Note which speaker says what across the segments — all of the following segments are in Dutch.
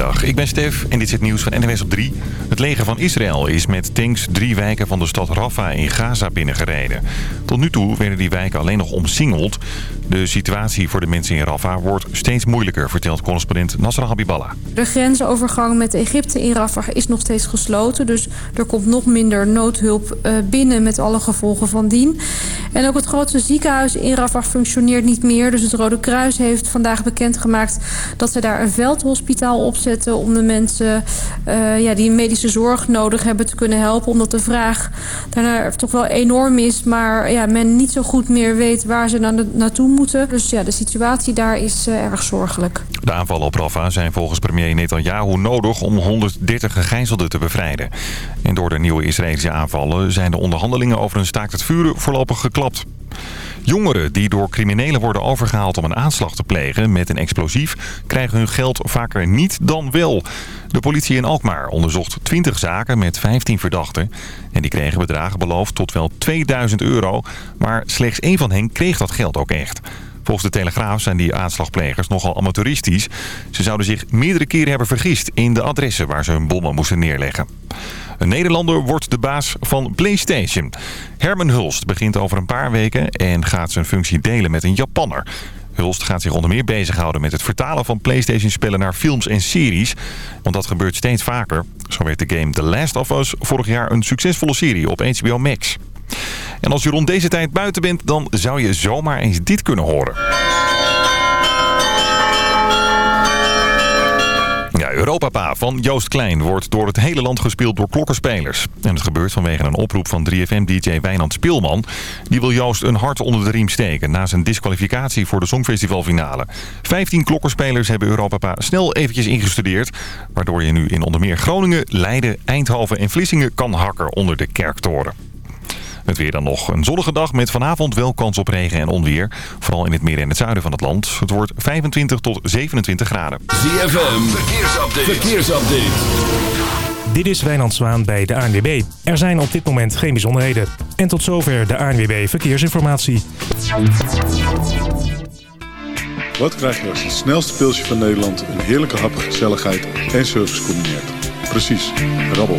Speaker 1: Ik ben Stef en dit is het nieuws van NWS op 3. Het leger van Israël is met tanks drie wijken van de stad Rafah in Gaza binnengereden. Tot nu toe werden die wijken alleen nog omsingeld. De situatie voor de mensen in Rafah wordt steeds moeilijker, vertelt correspondent Nasra Habiballah.
Speaker 2: De grensovergang met Egypte in Rafah is nog steeds gesloten. Dus er komt nog minder noodhulp eh, binnen met alle gevolgen van dien. En ook het grootste ziekenhuis in Rafah functioneert niet meer. Dus het Rode Kruis heeft vandaag bekendgemaakt dat ze daar een veldhospitaal opzetten... om de mensen uh, ja, die medische zorg nodig hebben te kunnen helpen. Omdat de vraag daarnaar toch wel enorm is. Maar ja, men niet zo goed meer weet waar ze na naartoe moeten. Dus ja, de situatie daar is uh, erg zorgelijk.
Speaker 1: De aanvallen op Rafah zijn volgens premier Netanyahu nodig om 130 gegijzelden te bevrijden. En door de nieuwe Israëlische aanvallen zijn de onderhandelingen over een staakt het vuren voorlopig geklapt. Jongeren die door criminelen worden overgehaald om een aanslag te plegen met een explosief... krijgen hun geld vaker niet dan wel. De politie in Alkmaar onderzocht 20 zaken met 15 verdachten. En die kregen bedragen beloofd tot wel 2000 euro. Maar slechts één van hen kreeg dat geld ook echt. Volgens de Telegraaf zijn die aanslagplegers nogal amateuristisch. Ze zouden zich meerdere keren hebben vergist in de adressen waar ze hun bommen moesten neerleggen. Een Nederlander wordt de baas van PlayStation. Herman Hulst begint over een paar weken en gaat zijn functie delen met een Japanner. Hulst gaat zich onder meer bezighouden met het vertalen van PlayStation-spellen naar films en series. Want dat gebeurt steeds vaker. Zo werd de game The Last of Us vorig jaar een succesvolle serie op HBO Max. En als je rond deze tijd buiten bent, dan zou je zomaar eens dit kunnen horen. Ja, Europapa van Joost Klein wordt door het hele land gespeeld door klokkenspelers. En het gebeurt vanwege een oproep van 3FM-dj Wijnand Speelman. Die wil Joost een hart onder de riem steken na zijn disqualificatie voor de Songfestivalfinale. 15 klokkenspelers hebben Europapa snel eventjes ingestudeerd. Waardoor je nu in onder meer Groningen, Leiden, Eindhoven en Vlissingen kan hakken onder de kerktoren. Het weer dan nog een zonnige dag met vanavond wel kans op regen en onweer. Vooral in het midden en het zuiden van het land. Het wordt 25 tot 27 graden.
Speaker 3: ZFM, verkeersupdate. verkeersupdate.
Speaker 4: Dit is Wijnand Zwaan bij de ANWB. Er zijn op dit moment geen bijzonderheden. En tot zover de ANWB Verkeersinformatie.
Speaker 5: Wat krijg je als het snelste pilsje van Nederland... een heerlijke hap, gezelligheid en service combineert? Precies, rabbel.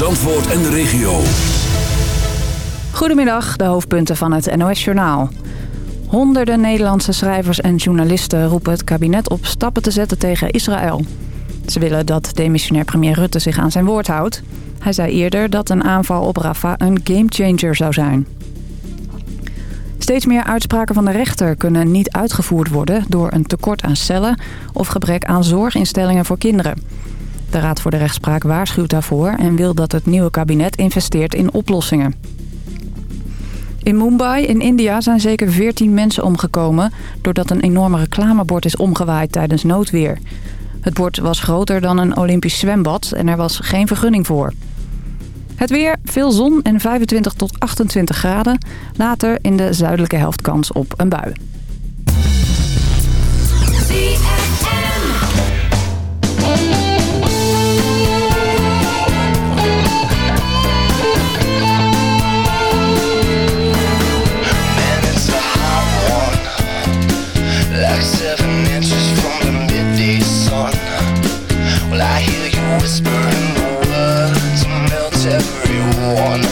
Speaker 3: Zandvoort en de regio.
Speaker 6: Goedemiddag, de hoofdpunten van het NOS-journaal. Honderden Nederlandse schrijvers en journalisten roepen het kabinet op stappen te zetten tegen Israël. Ze willen dat demissionair premier Rutte zich aan zijn woord houdt. Hij zei eerder dat een aanval op Rafa een gamechanger zou zijn. Steeds meer uitspraken van de rechter kunnen niet uitgevoerd worden... door een tekort aan cellen of gebrek aan zorginstellingen voor kinderen. De Raad voor de Rechtspraak waarschuwt daarvoor... en wil dat het nieuwe kabinet investeert in oplossingen. In Mumbai in India zijn zeker 14 mensen omgekomen... doordat een enorme reclamebord is omgewaaid tijdens noodweer. Het bord was groter dan een Olympisch zwembad en er was geen vergunning voor. Het weer, veel zon en 25 tot 28 graden. Later in de zuidelijke helft kans op een bui.
Speaker 7: one.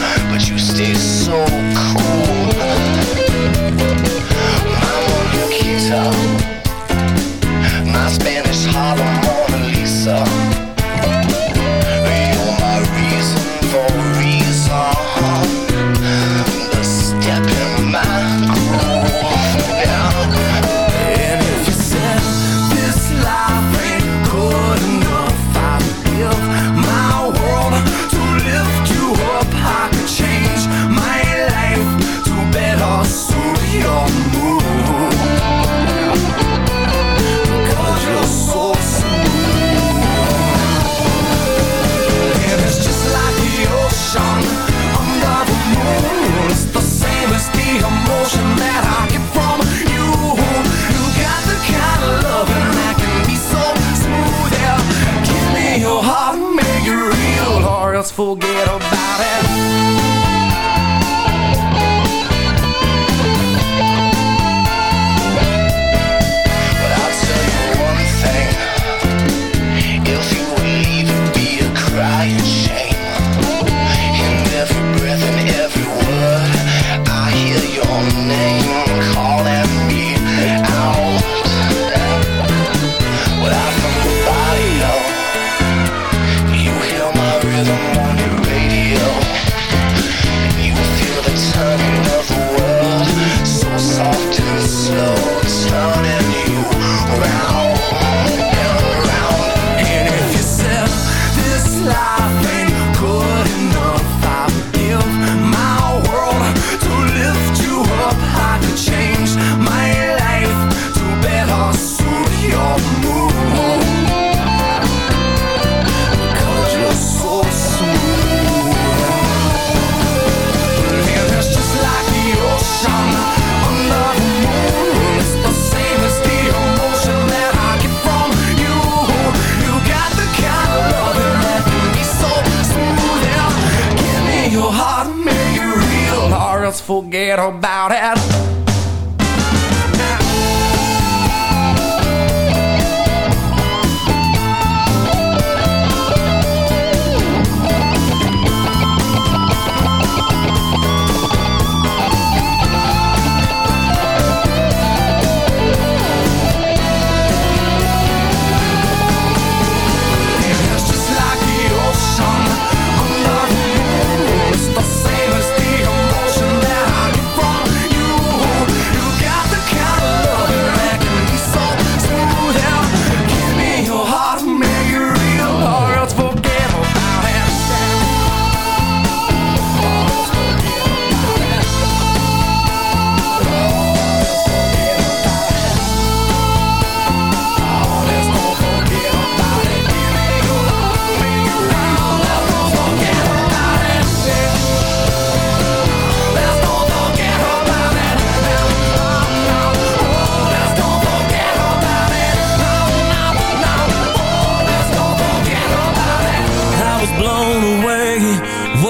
Speaker 8: forget about it.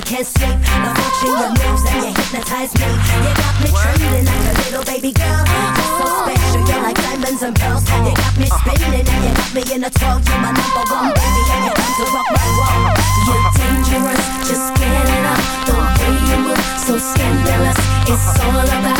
Speaker 9: I can't
Speaker 10: sleep. I'm watching your moves and you hypnotize me. You got me trembling like a little baby girl. You're so special, you're like diamonds and pearls. You got me spinning and you got me in a twirl. You're my number one baby and you're to rock my world. You're dangerous, just get it up. The way you move, so scandalous. It's all about